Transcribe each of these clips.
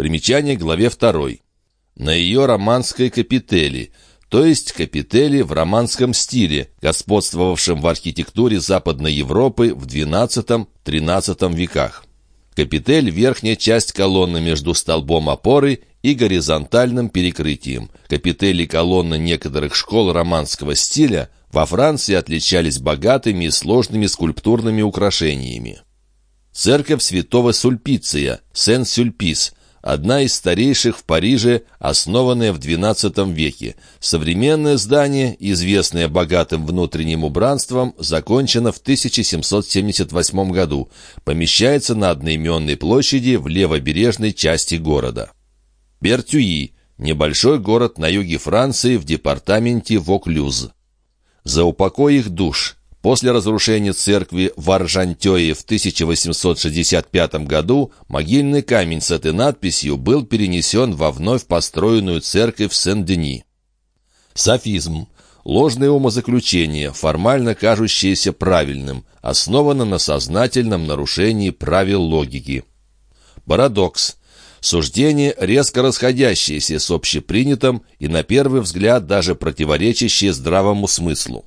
Примечание к главе 2. На ее романской капители, то есть капители в романском стиле, господствовавшем в архитектуре Западной Европы в XII-XIII веках. Капитель – верхняя часть колонны между столбом опоры и горизонтальным перекрытием. Капители колонны некоторых школ романского стиля во Франции отличались богатыми и сложными скульптурными украшениями. Церковь святого Сульпиция, Сен-Сюльпис, одна из старейших в Париже, основанная в XII веке. Современное здание, известное богатым внутренним убранством, закончено в 1778 году. Помещается на одноименной площади в левобережной части города. Бертюи – небольшой город на юге Франции в департаменте Воклюз. За упокой их душ – После разрушения церкви в Аржантёе в 1865 году могильный камень с этой надписью был перенесен во вновь построенную церковь Сен-Дени. Софизм. Ложное умозаключение, формально кажущееся правильным, основано на сознательном нарушении правил логики. Парадокс. Суждение, резко расходящееся с общепринятым и, на первый взгляд, даже противоречащее здравому смыслу.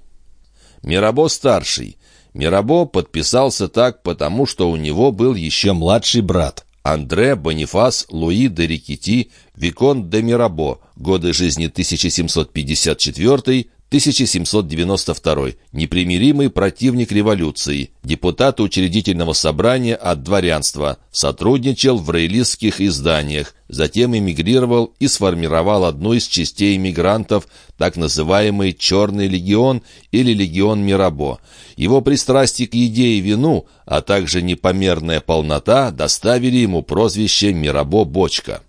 Мирабо-старший. Мирабо подписался так, потому что у него был еще младший брат. Андре Бонифас Луи де Рикити, Викон де Мирабо, годы жизни 1754 1792. Непримиримый противник революции. Депутат учредительного собрания от дворянства. Сотрудничал в рейлистских изданиях. Затем эмигрировал и сформировал одну из частей эмигрантов, так называемый «Черный легион» или «Легион Мирабо». Его пристрастие к еде и вину, а также непомерная полнота доставили ему прозвище «Мирабо-бочка».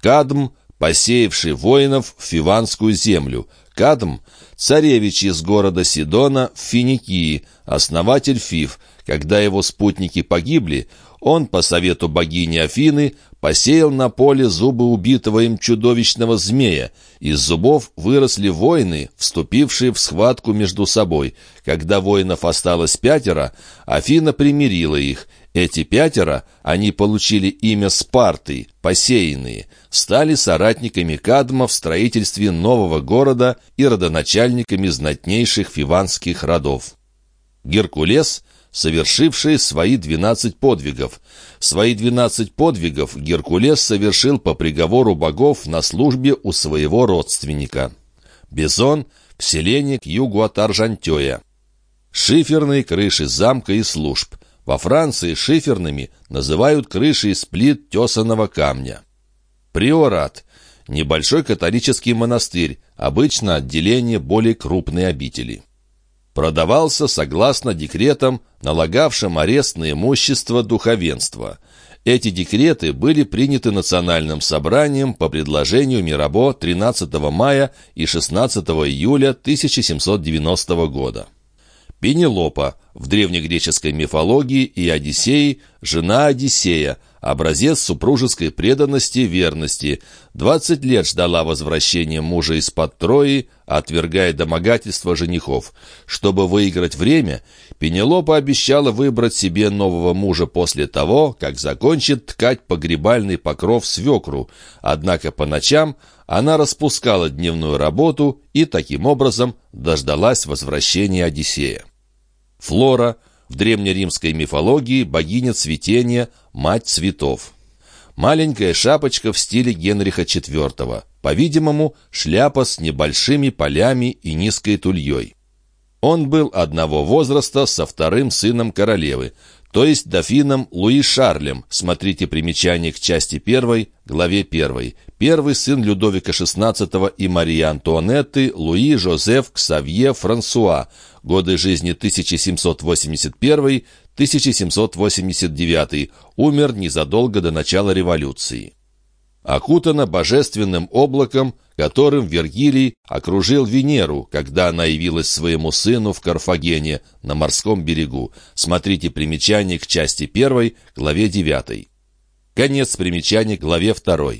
Кадм, посеявший воинов в Фиванскую землю – Кадм – царевич из города Сидона в Финикии, основатель Фив. Когда его спутники погибли, он, по совету богини Афины, посеял на поле зубы убитого им чудовищного змея. Из зубов выросли воины, вступившие в схватку между собой. Когда воинов осталось пятеро, Афина примирила их. Эти пятеро, они получили имя Спарты, посеянные, стали соратниками Кадма в строительстве нового города и родоначальниками знатнейших фиванских родов. Геркулес – совершивший свои двенадцать подвигов. Свои двенадцать подвигов Геркулес совершил по приговору богов на службе у своего родственника. Бизон – в к югу от Аржантея. Шиферные крыши замка и служб. Во Франции шиферными называют крыши из плит тесаного камня. Приорат – небольшой католический монастырь, обычно отделение более крупной обители. Продавался согласно декретам, налагавшим арест на имущество духовенства. Эти декреты были приняты Национальным собранием по предложению Мирабо 13 мая и 16 июля 1790 года. Пенелопа в древнегреческой мифологии и Одиссее – жена Одиссея, образец супружеской преданности и верности. Двадцать лет ждала возвращения мужа из-под Трои, отвергая домогательства женихов. Чтобы выиграть время, Пенелопа обещала выбрать себе нового мужа после того, как закончит ткать погребальный покров свекру. Однако по ночам она распускала дневную работу и таким образом дождалась возвращения Одиссея. Флора – в древнеримской мифологии богиня цветения, мать цветов. Маленькая шапочка в стиле Генриха IV. По-видимому, шляпа с небольшими полями и низкой тульей. Он был одного возраста со вторым сыном королевы, то есть дофином Луи Шарлем, смотрите примечание к части 1, главе 1. Первый сын Людовика XVI и Марии Антуанетты Луи Жозеф Ксавье Франсуа, годы жизни 1781-1789, умер незадолго до начала революции окутана божественным облаком, которым Вергилий окружил Венеру, когда она явилась своему сыну в Карфагене на морском берегу. Смотрите примечание к части 1, главе 9. Конец примечания к главе 2.